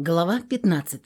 Глава 15.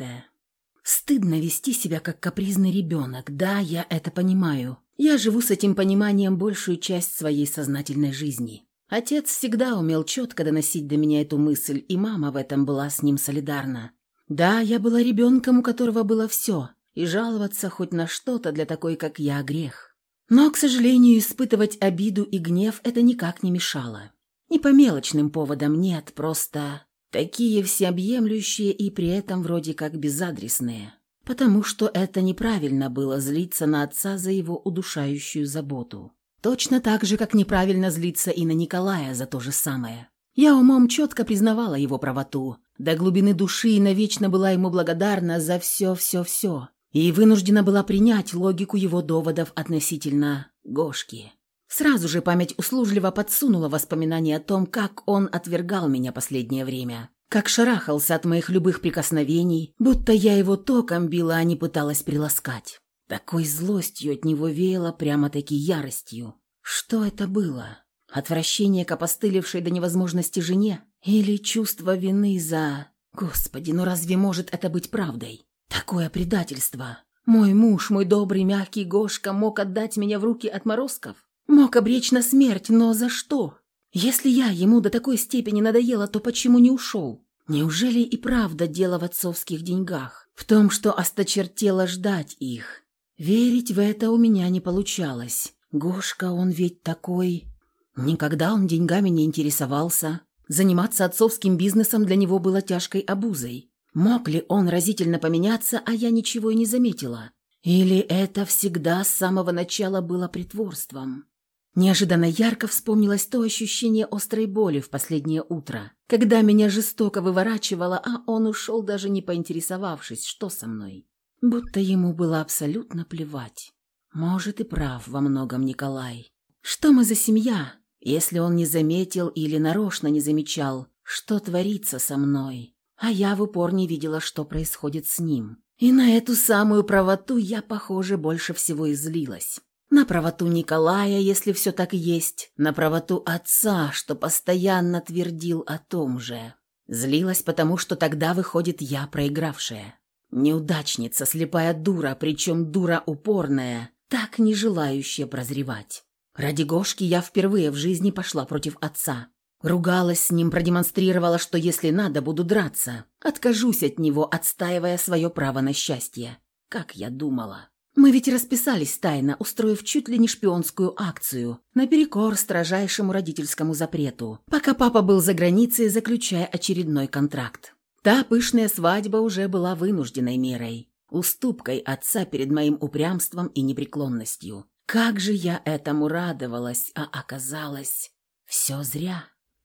Стыдно вести себя как капризный ребенок. Да, я это понимаю. Я живу с этим пониманием большую часть своей сознательной жизни. Отец всегда умел четко доносить до меня эту мысль, и мама в этом была с ним солидарна. Да, я была ребенком, у которого было все, и жаловаться хоть на что-то для такой, как я, грех. Но, к сожалению, испытывать обиду и гнев это никак не мешало. Не по мелочным поводам, нет, просто Такие всеобъемлющие и при этом вроде как безадресные. Потому что это неправильно было злиться на отца за его удушающую заботу. Точно так же, как неправильно злиться и на Николая за то же самое. Я умом четко признавала его правоту, до глубины души и навечно была ему благодарна за все-все-все, и вынуждена была принять логику его доводов относительно Гошки. Сразу же память услужливо подсунула воспоминания о том, как он отвергал меня последнее время. Как шарахался от моих любых прикосновений, будто я его током била, а не пыталась приласкать. Такой злостью от него веяло прямо-таки яростью. Что это было? Отвращение к опостылевшей до невозможности жене? Или чувство вины за... Господи, ну разве может это быть правдой? Такое предательство. Мой муж, мой добрый, мягкий Гошка мог отдать меня в руки отморозков? Мог обречь на смерть, но за что? Если я ему до такой степени надоела, то почему не ушел? Неужели и правда дело в отцовских деньгах? В том, что осточертело ждать их? Верить в это у меня не получалось. Гошка, он ведь такой... Никогда он деньгами не интересовался. Заниматься отцовским бизнесом для него было тяжкой обузой. Мог ли он разительно поменяться, а я ничего и не заметила? Или это всегда с самого начала было притворством? Неожиданно ярко вспомнилось то ощущение острой боли в последнее утро, когда меня жестоко выворачивало, а он ушел, даже не поинтересовавшись, что со мной. Будто ему было абсолютно плевать. Может, и прав во многом Николай. Что мы за семья, если он не заметил или нарочно не замечал, что творится со мной, а я в упор не видела, что происходит с ним. И на эту самую правоту я, похоже, больше всего и злилась. На правоту Николая, если все так есть, на правоту отца, что постоянно твердил о том же. Злилась, потому что тогда выходит я проигравшая. Неудачница, слепая дура, причем дура упорная, так не желающая прозревать. Ради Гошки я впервые в жизни пошла против отца. Ругалась с ним, продемонстрировала, что если надо, буду драться. Откажусь от него, отстаивая свое право на счастье. Как я думала. Мы ведь расписались тайно, устроив чуть ли не шпионскую акцию, наперекор строжайшему родительскому запрету, пока папа был за границей, заключая очередной контракт. Та пышная свадьба уже была вынужденной мерой, уступкой отца перед моим упрямством и непреклонностью. Как же я этому радовалась, а оказалось, все зря.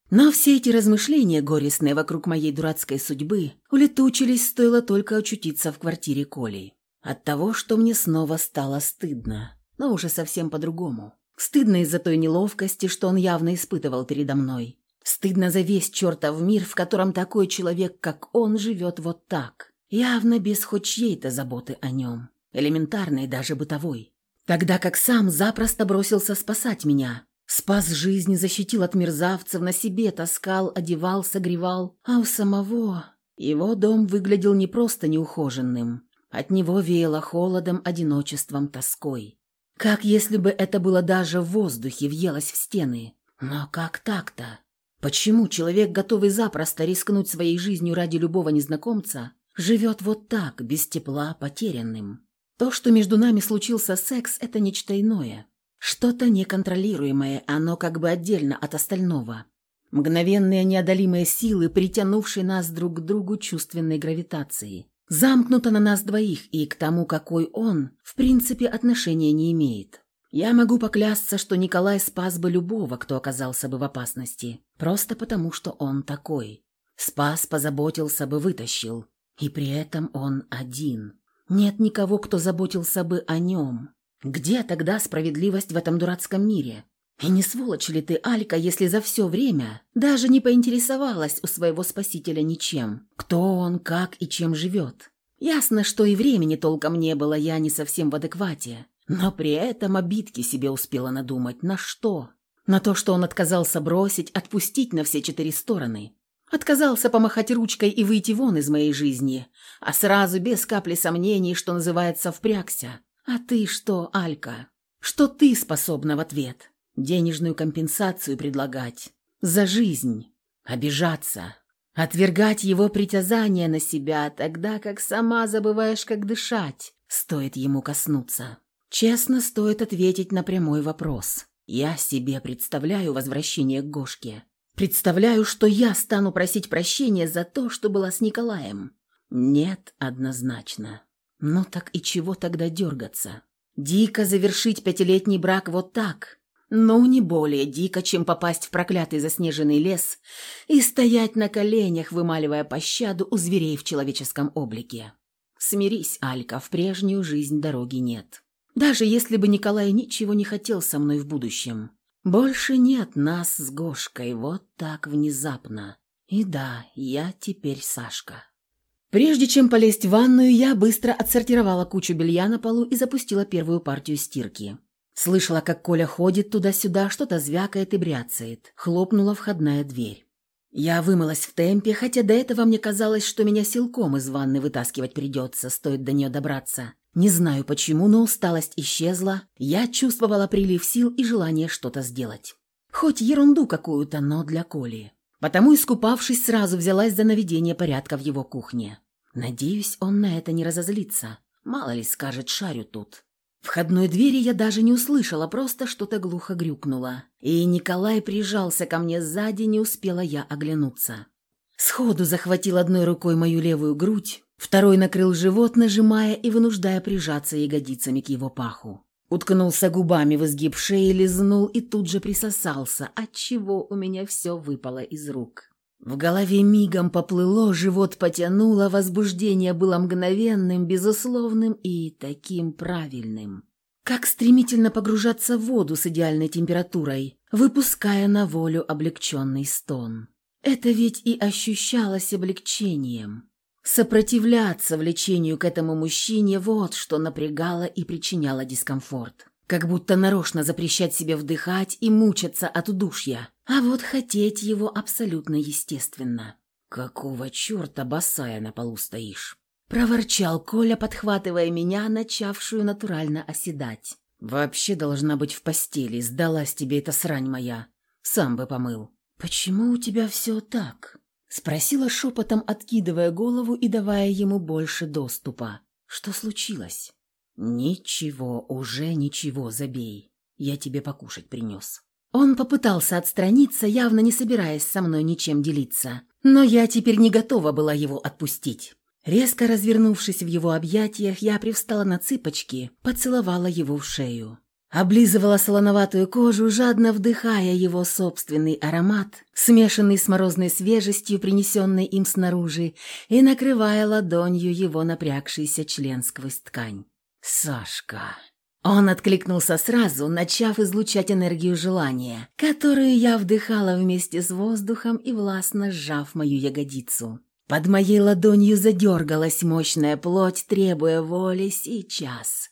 Но все эти размышления, горестные вокруг моей дурацкой судьбы, улетучились, стоило только очутиться в квартире Коли. От того, что мне снова стало стыдно, но уже совсем по-другому. Стыдно из-за той неловкости, что он явно испытывал передо мной. Стыдно за весь чертов мир, в котором такой человек, как он, живет вот так. Явно без хоть чьей-то заботы о нем. Элементарной, даже бытовой. Тогда как сам запросто бросился спасать меня. Спас жизнь, защитил от мерзавцев, на себе таскал, одевал, согревал. А у самого... Его дом выглядел не просто неухоженным, от него веяло холодом, одиночеством, тоской. Как если бы это было даже в воздухе, въелось в стены. Но как так-то? Почему человек, готовый запросто рискнуть своей жизнью ради любого незнакомца, живет вот так, без тепла, потерянным? То, что между нами случился секс, это нечто иное. Что-то неконтролируемое, оно как бы отдельно от остального. Мгновенные неодолимые силы, притянувшие нас друг к другу чувственной гравитацией замкнуто на нас двоих и к тому, какой он, в принципе, отношения не имеет. Я могу поклясться, что Николай спас бы любого, кто оказался бы в опасности, просто потому, что он такой. Спас, позаботился бы, вытащил. И при этом он один. Нет никого, кто заботился бы о нем. Где тогда справедливость в этом дурацком мире? И не сволочь ли ты, Алька, если за все время даже не поинтересовалась у своего спасителя ничем? Кто он, как и чем живет? Ясно, что и времени толком не было, я не совсем в адеквате. Но при этом обидки себе успела надумать. На что? На то, что он отказался бросить, отпустить на все четыре стороны. Отказался помахать ручкой и выйти вон из моей жизни, а сразу, без капли сомнений, что называется, впрягся. А ты что, Алька? Что ты способна в ответ? Денежную компенсацию предлагать? За жизнь? Обижаться? Отвергать его притязание на себя, тогда как сама забываешь, как дышать, стоит ему коснуться. Честно, стоит ответить на прямой вопрос. Я себе представляю возвращение к Гошке. Представляю, что я стану просить прощения за то, что была с Николаем. Нет, однозначно. Ну так и чего тогда дергаться? Дико завершить пятилетний брак вот так. Ну, не более дико, чем попасть в проклятый заснеженный лес и стоять на коленях, вымаливая пощаду у зверей в человеческом облике. Смирись, Алька, в прежнюю жизнь дороги нет. Даже если бы Николай ничего не хотел со мной в будущем. Больше нет нас с Гошкой, вот так внезапно. И да, я теперь Сашка. Прежде чем полезть в ванную, я быстро отсортировала кучу белья на полу и запустила первую партию стирки. Слышала, как Коля ходит туда-сюда, что-то звякает и бряцает. Хлопнула входная дверь. Я вымылась в темпе, хотя до этого мне казалось, что меня силком из ванны вытаскивать придется, стоит до нее добраться. Не знаю почему, но усталость исчезла, я чувствовала прилив сил и желание что-то сделать. Хоть ерунду какую-то, но для Коли. Потому, искупавшись, сразу взялась за наведение порядка в его кухне. Надеюсь, он на это не разозлится. Мало ли скажет, шарю тут. Входной двери я даже не услышала, просто что-то глухо грюкнуло. И Николай прижался ко мне сзади, не успела я оглянуться. Сходу захватил одной рукой мою левую грудь, Второй накрыл живот, нажимая и вынуждая прижаться ягодицами к его паху. Уткнулся губами в изгиб шеи, лизнул и тут же присосался, отчего у меня все выпало из рук. В голове мигом поплыло, живот потянуло, возбуждение было мгновенным, безусловным и таким правильным. Как стремительно погружаться в воду с идеальной температурой, выпуская на волю облегченный стон. Это ведь и ощущалось облегчением. Сопротивляться влечению к этому мужчине – вот что напрягало и причиняло дискомфорт. Как будто нарочно запрещать себе вдыхать и мучаться от удушья. А вот хотеть его абсолютно естественно. «Какого черта босая на полу стоишь?» Проворчал Коля, подхватывая меня, начавшую натурально оседать. «Вообще должна быть в постели, сдалась тебе эта срань моя. Сам бы помыл». «Почему у тебя все так?» Спросила шепотом, откидывая голову и давая ему больше доступа. «Что случилось?» «Ничего, уже ничего, забей. Я тебе покушать принес». Он попытался отстраниться, явно не собираясь со мной ничем делиться. Но я теперь не готова была его отпустить. Резко развернувшись в его объятиях, я привстала на цыпочки, поцеловала его в шею. Облизывала солоноватую кожу, жадно вдыхая его собственный аромат, смешанный с морозной свежестью, принесенной им снаружи, и накрывая ладонью его напрягшийся член сквозь ткань. «Сашка!» Он откликнулся сразу, начав излучать энергию желания, которую я вдыхала вместе с воздухом и властно сжав мою ягодицу. Под моей ладонью задергалась мощная плоть, требуя воли сейчас.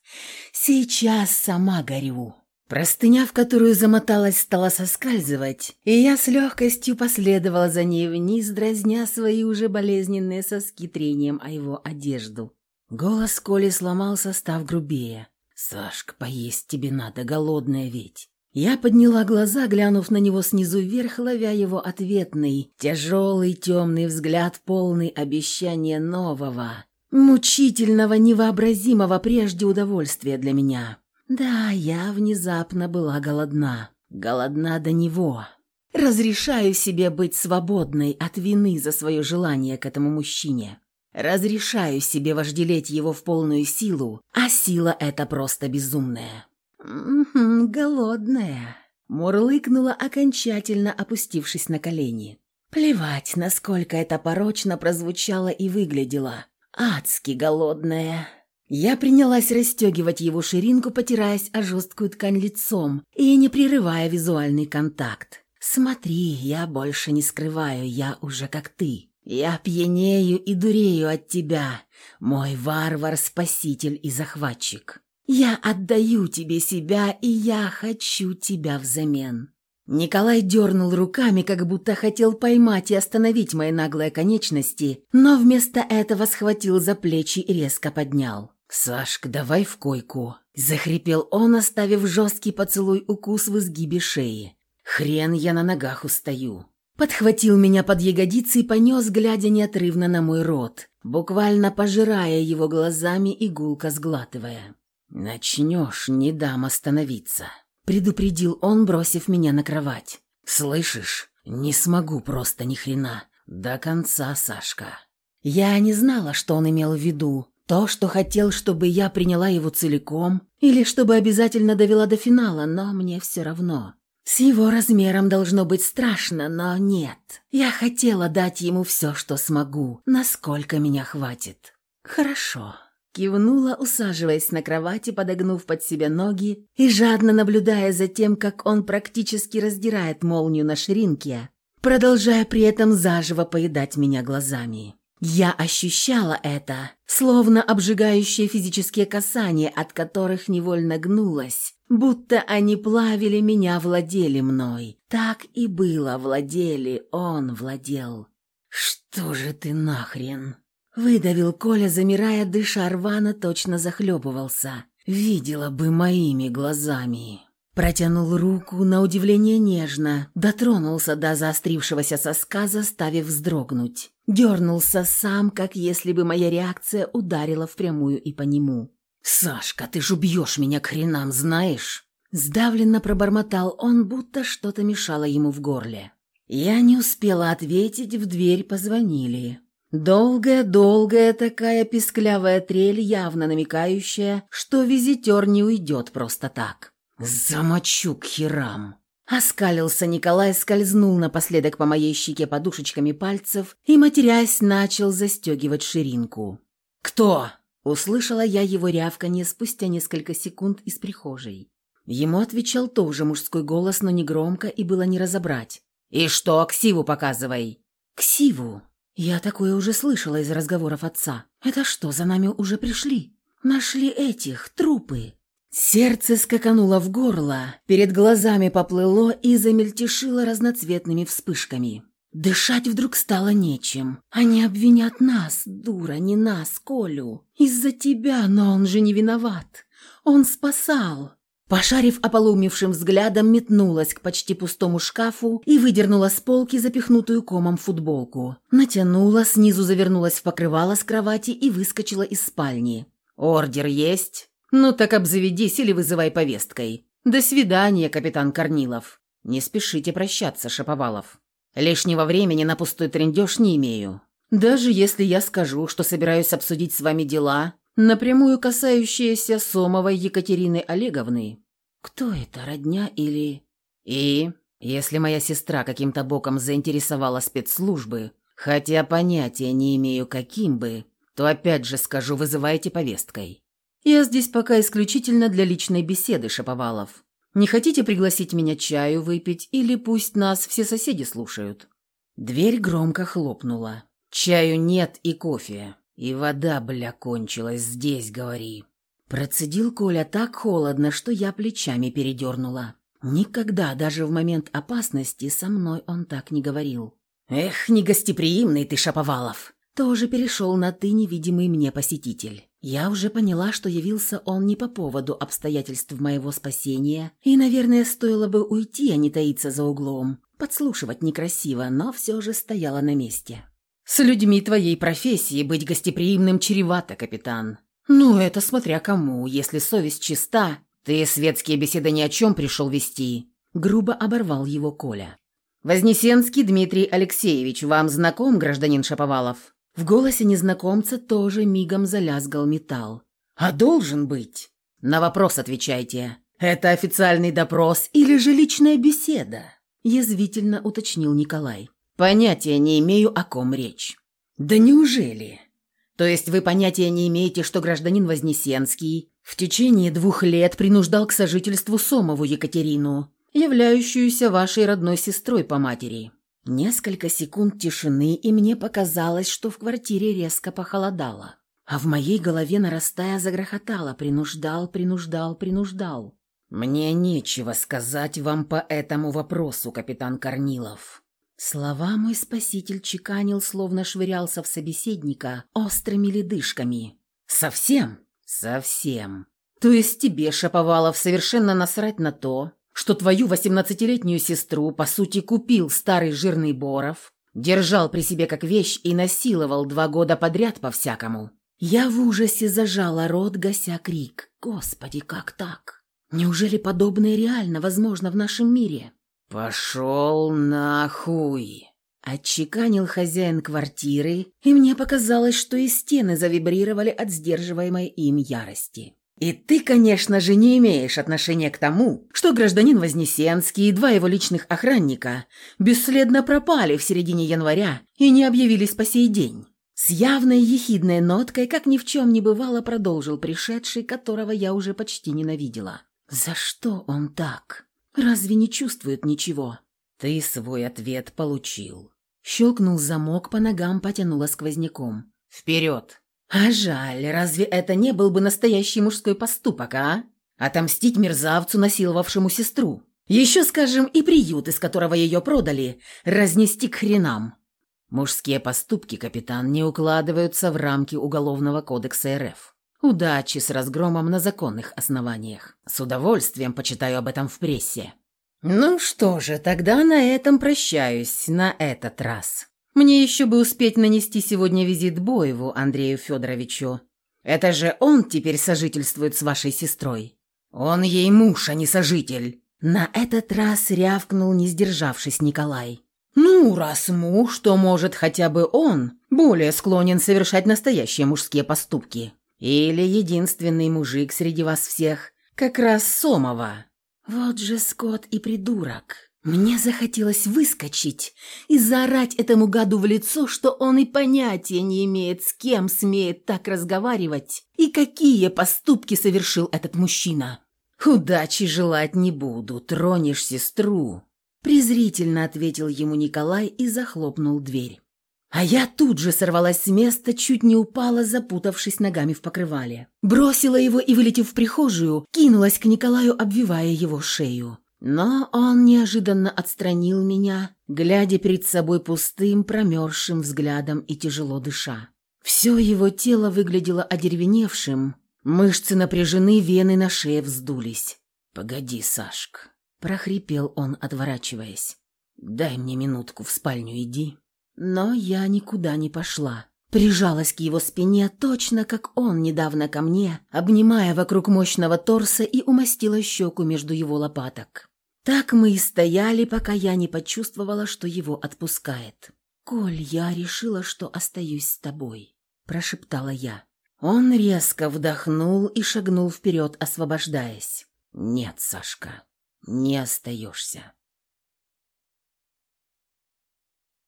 Сейчас сама горю. Простыня, в которую замоталась, стала соскальзывать, и я с легкостью последовала за ней вниз, дразня свои уже болезненные соски трением о его одежду. Голос Коли сломался, став грубее. «Сашка, поесть тебе надо, голодная ведь». Я подняла глаза, глянув на него снизу вверх, ловя его ответный, тяжелый темный взгляд, полный обещания нового, мучительного, невообразимого прежде удовольствия для меня. Да, я внезапно была голодна. Голодна до него. Разрешаю себе быть свободной от вины за свое желание к этому мужчине. Разрешаю себе вожделеть его в полную силу, а сила эта просто безумная. «Угу, голодная», — мурлыкнула, окончательно опустившись на колени. Плевать, насколько это порочно прозвучало и выглядело. Адски голодная. Я принялась расстегивать его ширинку, потираясь о жесткую ткань лицом и не прерывая визуальный контакт. «Смотри, я больше не скрываю, я уже как ты. Я пьянею и дурею от тебя, мой варвар, спаситель и захватчик. Я отдаю тебе себя, и я хочу тебя взамен. Николай дернул руками, как будто хотел поймать и остановить мои наглые конечности, но вместо этого схватил за плечи и резко поднял. «Сашка, давай в койку!» – захрипел он, оставив жесткий поцелуй-укус в изгибе шеи. «Хрен я на ногах устаю!» Подхватил меня под ягодицы и понес, глядя неотрывно на мой рот, буквально пожирая его глазами и гулко сглатывая. «Начнешь, не дам остановиться», — предупредил он, бросив меня на кровать. «Слышишь? Не смогу просто ни хрена. До конца, Сашка». Я не знала, что он имел в виду. То, что хотел, чтобы я приняла его целиком, или чтобы обязательно довела до финала, но мне все равно. С его размером должно быть страшно, но нет. Я хотела дать ему все, что смогу, насколько меня хватит. «Хорошо», Кивнула, усаживаясь на кровати, подогнув под себя ноги и жадно наблюдая за тем, как он практически раздирает молнию на ширинке, продолжая при этом заживо поедать меня глазами. Я ощущала это, словно обжигающие физические касания, от которых невольно гнулась, будто они плавили меня, владели мной. Так и было, владели, он владел. «Что же ты нахрен?» Выдавил Коля, замирая, дыша рвано, точно захлебывался. Видела бы моими глазами. Протянул руку, на удивление нежно, дотронулся до заострившегося соска, заставив вздрогнуть. Дернулся сам, как если бы моя реакция ударила впрямую и по нему. «Сашка, ты ж убьешь меня к хренам, знаешь?» Сдавленно пробормотал он, будто что-то мешало ему в горле. Я не успела ответить, в дверь позвонили. Долгая-долгая такая писклявая трель, явно намекающая, что визитер не уйдет просто так. «Замочу к херам!» Оскалился Николай, скользнул напоследок по моей щеке подушечками пальцев и, матерясь, начал застегивать ширинку. «Кто?» – услышала я его рявканье спустя несколько секунд из прихожей. Ему отвечал тоже мужской голос, но не громко и было не разобрать. «И что, ксиву показывай!» «Ксиву!» Я такое уже слышала из разговоров отца. Это что, за нами уже пришли? Нашли этих, трупы. Сердце скакануло в горло, перед глазами поплыло и замельтешило разноцветными вспышками. Дышать вдруг стало нечем. Они обвинят нас, дура, не нас, Колю. Из-за тебя, но он же не виноват. Он спасал. Пошарив ополумевшим взглядом, метнулась к почти пустому шкафу и выдернула с полки запихнутую комом футболку. Натянула, снизу завернулась в покрывало с кровати и выскочила из спальни. «Ордер есть?» «Ну так обзаведись или вызывай повесткой. До свидания, капитан Корнилов». «Не спешите прощаться, Шаповалов. Лишнего времени на пустой трендеж не имею. Даже если я скажу, что собираюсь обсудить с вами дела, напрямую касающиеся Сомовой Екатерины Олеговны. Кто это, родня или... И, если моя сестра каким-то боком заинтересовала спецслужбы, хотя понятия не имею каким бы, то опять же скажу, вызывайте повесткой. Я здесь пока исключительно для личной беседы, Шаповалов. Не хотите пригласить меня чаю выпить или пусть нас все соседи слушают?» Дверь громко хлопнула. «Чаю нет и кофе. «И вода, бля, кончилась здесь, говори». Процедил Коля так холодно, что я плечами передернула. Никогда, даже в момент опасности, со мной он так не говорил. «Эх, негостеприимный ты, Шаповалов!» Тоже перешел на «ты» невидимый мне посетитель. Я уже поняла, что явился он не по поводу обстоятельств моего спасения, и, наверное, стоило бы уйти, а не таиться за углом. Подслушивать некрасиво, но все же стояла на месте. С людьми твоей профессии быть гостеприимным чревато, капитан. Ну, это смотря кому. Если совесть чиста, ты светские беседы ни о чем пришел вести. Грубо оборвал его Коля. Вознесенский Дмитрий Алексеевич, вам знаком гражданин Шаповалов? В голосе незнакомца тоже мигом залязгал металл. А должен быть. На вопрос отвечайте. Это официальный допрос или же личная беседа? Язвительно уточнил Николай. Понятия не имею, о ком речь. Да неужели? То есть вы понятия не имеете, что гражданин Вознесенский в течение двух лет принуждал к сожительству Сомову Екатерину, являющуюся вашей родной сестрой по матери? Несколько секунд тишины, и мне показалось, что в квартире резко похолодало. А в моей голове, нарастая, загрохотало «принуждал, принуждал, принуждал». «Мне нечего сказать вам по этому вопросу, капитан Корнилов». Слова мой спаситель чеканил, словно швырялся в собеседника острыми ледышками. «Совсем?» «Совсем. То есть тебе, Шаповалов, совершенно насрать на то, что твою восемнадцатилетнюю сестру, по сути, купил старый жирный Боров, держал при себе как вещь и насиловал два года подряд по-всякому?» Я в ужасе зажала рот, гася крик. «Господи, как так? Неужели подобное реально возможно в нашем мире?» «Пошел нахуй!» Отчеканил хозяин квартиры, и мне показалось, что и стены завибрировали от сдерживаемой им ярости. «И ты, конечно же, не имеешь отношения к тому, что гражданин Вознесенский и два его личных охранника бесследно пропали в середине января и не объявились по сей день». С явной ехидной ноткой, как ни в чем не бывало, продолжил пришедший, которого я уже почти ненавидела. «За что он так? Разве не чувствует ничего?» «Ты свой ответ получил». Щелкнул замок, по ногам потянуло сквозняком. «Вперед!» «А жаль, разве это не был бы настоящий мужской поступок, а? Отомстить мерзавцу, насиловавшему сестру. Еще, скажем, и приют, из которого ее продали, разнести к хренам. Мужские поступки, капитан, не укладываются в рамки Уголовного кодекса РФ. Удачи с разгромом на законных основаниях. С удовольствием почитаю об этом в прессе. Ну что же, тогда на этом прощаюсь, на этот раз. Мне еще бы успеть нанести сегодня визит Боеву Андрею Федоровичу. Это же он теперь сожительствует с вашей сестрой. Он ей муж, а не сожитель. На этот раз рявкнул, не сдержавшись Николай. «Ну, раз муж, то, может, хотя бы он более склонен совершать настоящие мужские поступки. Или единственный мужик среди вас всех, как раз Сомова». «Вот же скот и придурок. Мне захотелось выскочить и заорать этому гаду в лицо, что он и понятия не имеет, с кем смеет так разговаривать и какие поступки совершил этот мужчина. Удачи желать не буду, тронешь сестру, презрительно ответил ему Николай и захлопнул дверь. А я тут же сорвалась с места, чуть не упала, запутавшись ногами в покрывале. Бросила его и, вылетев в прихожую, кинулась к Николаю, обвивая его шею. Но он неожиданно отстранил меня, глядя перед собой пустым, промерзшим взглядом и тяжело дыша. Все его тело выглядело одеревеневшим, мышцы напряжены, вены на шее вздулись. «Погоди, Сашка, прохрипел он, отворачиваясь. «Дай мне минутку, в спальню иди». Но я никуда не пошла. Прижалась к его спине точно, как он недавно ко мне, обнимая вокруг мощного торса и умастила щеку между его лопаток. Так мы и стояли, пока я не почувствовала, что его отпускает. «Коль, я решила, что остаюсь с тобой», – прошептала я. Он резко вдохнул и шагнул вперед, освобождаясь. «Нет, Сашка, не остаешься.